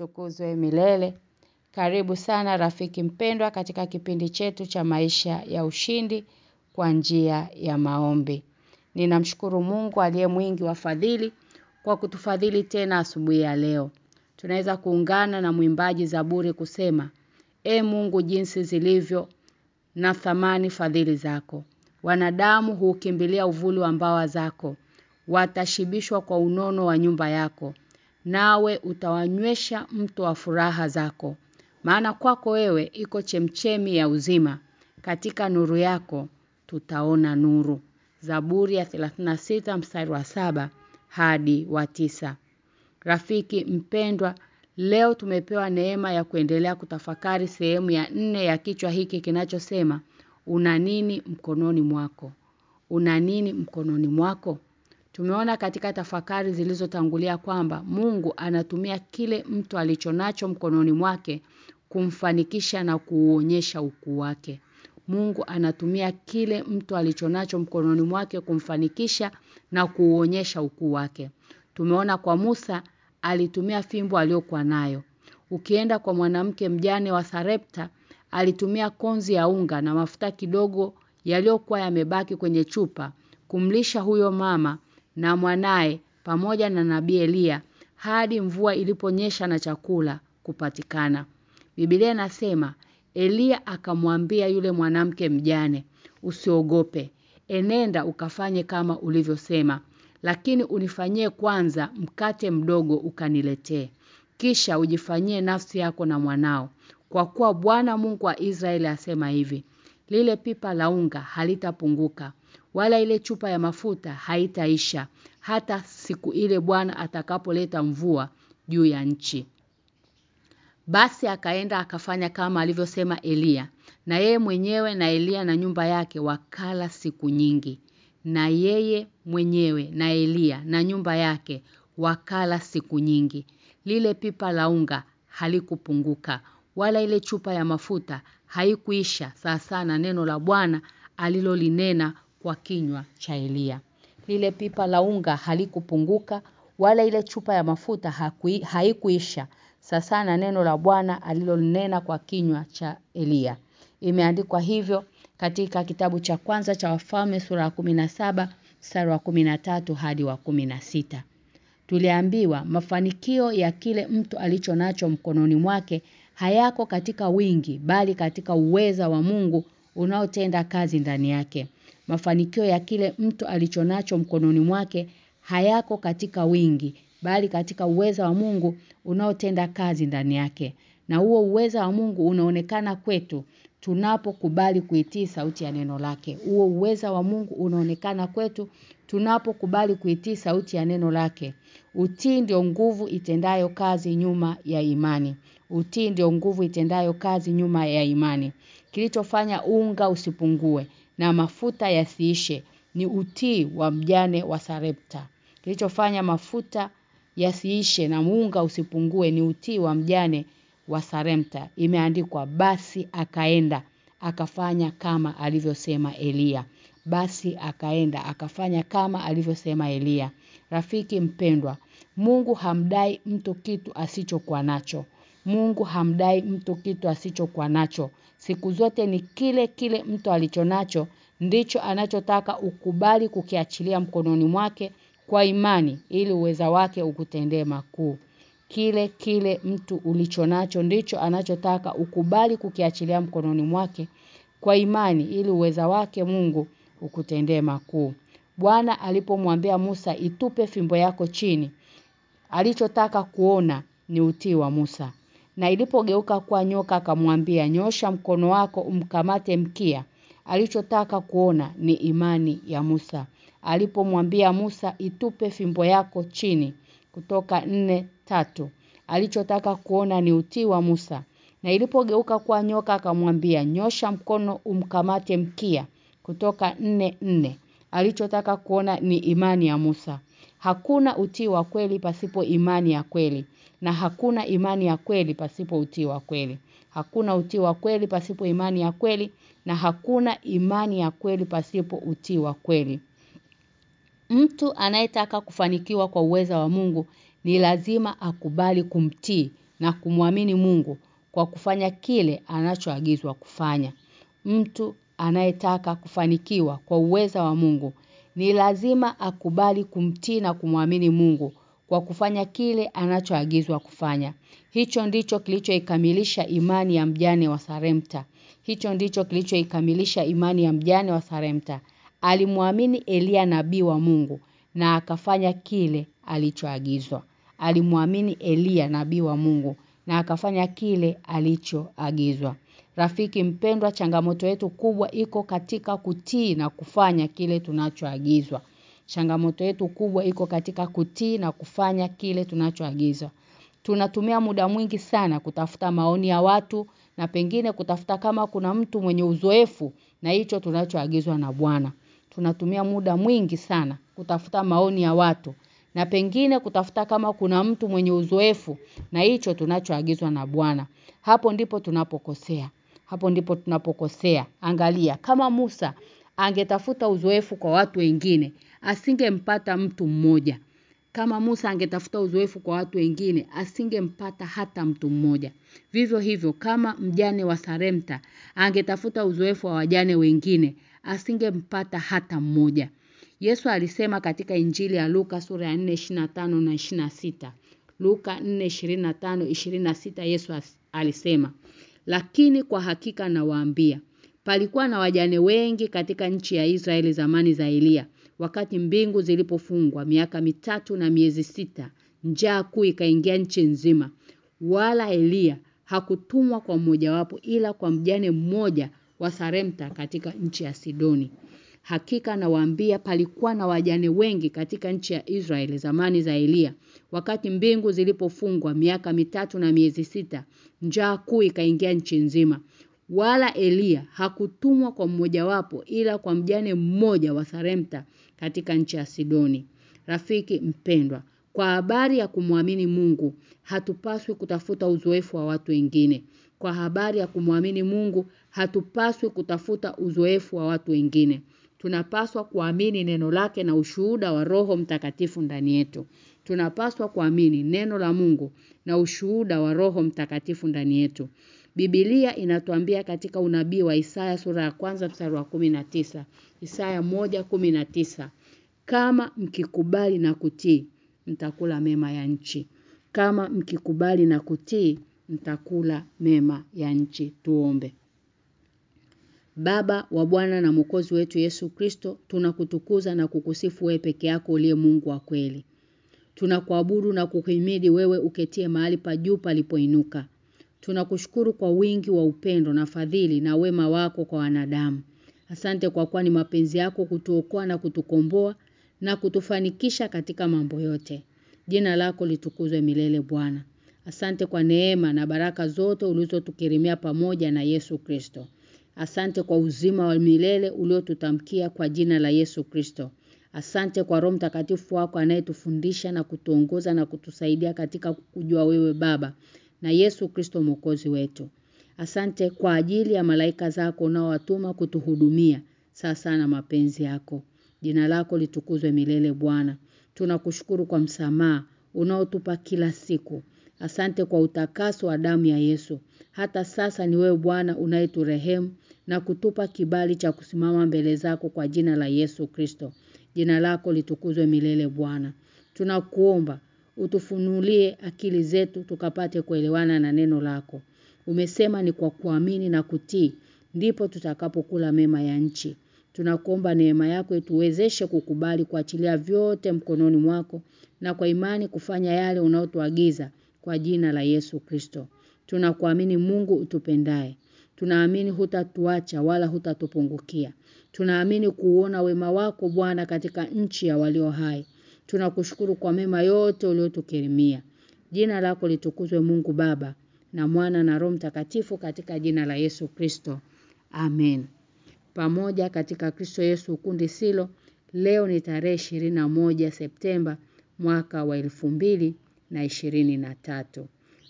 litukuzwe milele. Karibu sana rafiki mpendwa katika kipindi chetu cha maisha ya ushindi kwa njia ya maombi. Ninamshukuru Mungu aliye mwingi wa fadhili kwa kutufadhili tena asubuhi ya leo. Tunaweza kuungana na mwimbaji Zaburi kusema, "E Mungu jinsi zilivyo na thamani fadhili zako. Wanadamu hukimbilia uvuli wa mbawa zako. Watashibishwa kwa unono wa nyumba yako. Nawe utawanywesha mto wa furaha zako. Maana kwako wewe iko chemchemi ya uzima. Katika nuru yako tutaona nuru. Zaburi ya 36 mstari wa saba hadi wa tisa. Rafiki mpendwa, leo tumepewa neema ya kuendelea kutafakari sehemu ya nne ya kichwa hiki kinachosema una nini mkononi mwako? Una nini mkononi mwako? Tumeona katika tafakari zilizotangulia kwamba Mungu anatumia kile mtu alichonacho mkononi mwake kumfanikisha na kuuonyesha ukuu wake. Mungu anatumia kile mtu alichonacho mkononi mwake kumfanikisha na kuuonyesha ukuu wake. Tumeona kwa Musa alitumia fimbo aliyokuwa nayo. Ukienda kwa mwanamke mjane wa Sarepta alitumia konzi ya unga na mafuta kidogo yaliyokuwa yamebaki kwenye chupa kumlisha huyo mama na mwanaye pamoja na nabii Elia hadi mvua iliponyesha na chakula kupatikana. Biblia inasema Elia akamwambia yule mwanamke mjane usiogope enenda ukafanye kama ulivyosema lakini unifanyie kwanza mkate mdogo ukaniletee kisha ujifanyie nafsi yako na mwanao kwa kuwa Bwana Mungu wa Israeli asema hivi lile pipa la unga halitapunguka wala ile chupa ya mafuta haitaisha hata siku ile Bwana atakapoleta mvua juu ya nchi. Basi akaenda akafanya kama alivyosema Elia na yeye mwenyewe na Elia na nyumba yake wakala siku nyingi. Na yeye mwenyewe na Elia na nyumba yake wakala siku nyingi. Lile pipa la unga halikupunguka wala ile chupa ya mafuta haikuisha sasa na neno la Bwana alilolinena kwa kinywa cha Elia. Lile pipa la unga halikupunguka wala ile chupa ya mafuta haikuisha. Sasa na neno la Bwana alilonena kwa kinywa cha Elia. Imeandikwa hivyo katika kitabu cha kwanza cha wafalme sura ya 17 mstari wa 13 hadi wa 16 Tuliambiwa mafanikio ya kile mtu alichonacho mkononi mwake hayako katika wingi bali katika uweza wa Mungu unaotenda kazi ndani yake. Mafanikio ya kile mtu alichonacho mkononi mwake hayako katika wingi bali katika uweza wa Mungu unaotenda kazi ndani yake. Na huo uweza wa Mungu unaonekana kwetu tunapokubali kuitii sauti ya neno lake. Huo uweza wa Mungu unaonekana kwetu tunapokubali kuitii sauti ya neno lake. Utii ndio nguvu itendayo kazi nyuma ya imani. Utii ndio nguvu itendayo kazi nyuma ya imani. Kilichofanya unga usipungue na mafuta yasiishe ni utii wa mjane wa Sarepta. Kilichofanya mafuta yasiishe na muunga usipungue ni utii wa mjane wa Sarepta. Imeandikwa basi akaenda akafanya kama alivyosema Elia. Basi akaenda akafanya kama alivyosema Elia. Rafiki mpendwa, Mungu hamdai mtu kitu asichokuwa nacho. Mungu hamdai mtu kitu asichokuwa nacho. Siku zote ni kile kile mtu alichonacho ndicho anachotaka ukubali kukiachilia mkononi mwake kwa imani ili uweza wake ukutendee makuu. Kile kile mtu ulichonacho ndicho anachotaka ukubali kukiachilia mkononi mwake kwa imani ili uweza wake Mungu ukutendee makuu. Bwana alipomwambia Musa itupe fimbo yako chini alichotaka kuona ni utii wa Musa. Na ilipogeuka kwa nyoka akamwambia nyosha mkono wako umkamate mkia. Alichotaka kuona ni imani ya Musa. Alipomwambia Musa itupe fimbo yako chini kutoka nne tatu Alichotaka kuona ni utii wa Musa. Na ilipogeuka kwa nyoka akamwambia nyosha mkono umkamate mkia kutoka nne nne Alichotaka kuona ni imani ya Musa. Hakuna utii wa kweli pasipo imani ya kweli na hakuna imani ya kweli pasipo utii wa kweli. Hakuna utii wa kweli pasipo imani ya kweli na hakuna imani ya kweli pasipo utii wa kweli. Mtu anayetaka kufanikiwa kwa uweza wa Mungu ni lazima akubali kumtii na kumwamini Mungu kwa kufanya kile anachoagizwa kufanya. Mtu anayetaka kufanikiwa kwa uweza wa Mungu ni lazima akubali kumtii na kumwamini Mungu kwa kufanya kile anachoagizwa kufanya. Hicho ndicho kilichoikamilisha imani ya mjane wa Saremta. Hicho ndicho kilichoikamilisha imani ya mjane wa Saremta. Alimwamini Elia nabii wa Mungu na akafanya kile alichoagizwa. Alimwamini Elia nabii wa Mungu na akafanya kile alichoagizwa. Rafiki mpendwa changamoto yetu kubwa iko katika kutii na kufanya kile tunachoagizwa. Changamoto yetu kubwa iko katika kutii na kufanya kile tunachoagizwa. Tunatumia muda mwingi sana kutafuta maoni ya watu na pengine kutafuta kama kuna mtu mwenye uzoefu na hicho tunachoagizwa na Bwana. Tunatumia muda mwingi sana kutafuta maoni ya watu na pengine kutafuta kama kuna mtu mwenye uzoefu na hicho tunachoagizwa na Bwana. Hapo ndipo tunapokosea. Hapo ndipo tunapokosea. Angalia kama Musa angetafuta uzoefu kwa watu wengine, asingempata mtu mmoja. Kama Musa angetafuta uzoefu kwa watu wengine, asingempata hata mtu mmoja. Vivyo hivyo kama mjane wa Saremta angetafuta uzoefu wa wajane wengine, asingempata hata mmoja. Yesu alisema katika Injili ya Luka sura ya 4:25 na 26. Luka 4:25 26 Yesu alisema, "Lakini kwa hakika nawaambia, palikuwa na wajane wengi katika nchi ya Israeli zamani za Elia, wakati mbingu zilipofungwa miaka mitatu na miezi sita, njaa kuu ikaingia nchi nzima. Wala Elia hakutumwa kwa mmojawapo ila kwa mjane mmoja wa Saremta katika nchi ya Sidoni." Hakika nawaambia palikuwa na wajane wengi katika nchi ya Israeli zamani za Elia wakati mbingu zilipofungwa miaka mitatu na miezi sita njaa kuu ikaingia nchi nzima. Wala Elia hakutumwa kwa mmojawapo ila kwa mjane mmoja wa Saremta katika nchi ya Sidoni. Rafiki mpendwa kwa habari ya kumwamini Mungu hatupaswi kutafuta uzoefu wa watu wengine. Kwa habari ya kumwamini Mungu hatupaswi kutafuta uzoefu wa watu wengine tunapaswa kuamini neno lake na ushuhuda wa roho mtakatifu ndani yetu. Tunapaswa kuamini neno la Mungu na ushuhuda wa roho mtakatifu ndani yetu. Biblia inatuambia katika unabii wa Isaya sura ya kwanza mstari wa 19. Isaya 1:19. Kama mkikubali na kutii, mtakula mema ya nchi. Kama mkikubali na kutii, mtakula mema ya nchi. Tuombe. Baba wa Bwana na Mwokozi wetu Yesu Kristo, tunakutukuza na kukusifu wewe peke yako uliye Mungu wa kweli. Tunakuabudu na kukuhimidi wewe uketie mahali pa juu palipoinuka. Tunakushukuru kwa wingi wa upendo na fadhili na wema wako kwa wanadamu. Asante kwa kuwa ni mapenzi yako kutuokoa na kutukomboa na kutufanikisha katika mambo yote. Jina lako litukuzwe milele Bwana. Asante kwa neema na baraka zote ulizotukirimia pamoja na Yesu Kristo. Asante kwa uzima wa milele uliotutamkia kwa jina la Yesu Kristo. Asante kwa Roho Mtakatifu wako anayetufundisha na kutuongoza na kutusaidia katika kujua wewe Baba na Yesu Kristo mwokozi wetu. Asante kwa ajili ya malaika zako unaowatuma kutuhudumia sasa na mapenzi yako. Jina lako litukuzwe milele Bwana. Tunakushukuru kwa msamaha unaotupa kila siku. Asante kwa utakaso wa damu ya Yesu. Hata sasa ni wewe Bwana unayeturehemu na kutupa kibali cha kusimama mbele zako kwa jina la Yesu Kristo. Jina lako litukuzwe milele Bwana. Tunakuomba utufunulie akili zetu tukapate kuelewana na neno lako. Umesema ni kwa kuamini na kutii ndipo tutakapokula mema ya nchi. Tunakuomba neema yako ituwezeshe kukubali kuachilia vyote mkononi mwako na kwa imani kufanya yale unaotuagiza kwa jina la Yesu Kristo. Tunakuamini Mungu utupendaye. Tunaamini hutatuacha wala hutatupungukia. Tunaamini kuona wema wako Bwana katika nchi ya walio hai. Tunakushukuru kwa mema yote uliyotukirimia. Jina lako litukuzwe Mungu Baba na Mwana na Roho Mtakatifu katika jina la Yesu Kristo. Amen. Pamoja katika Kristo Yesu kundi silo leo ni tarehe moja Septemba mwaka wa na tatu.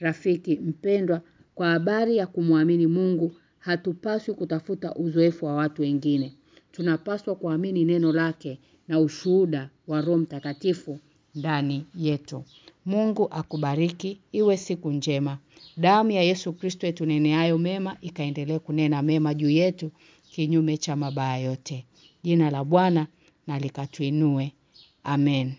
Rafiki mpendwa kwa habari ya kumwamini Mungu hatupaswi kutafuta uzoefu wa watu wengine. Tunapaswa kuamini neno lake na ushuhuda wa Roho Mtakatifu ndani yetu. Mungu akubariki. Iwe siku njema. Damu ya Yesu Kristo tuneneayo mema ikaendelee kunena mema juu yetu kinyume cha mabaya yote. Jina la Bwana na likatuinue. Amen.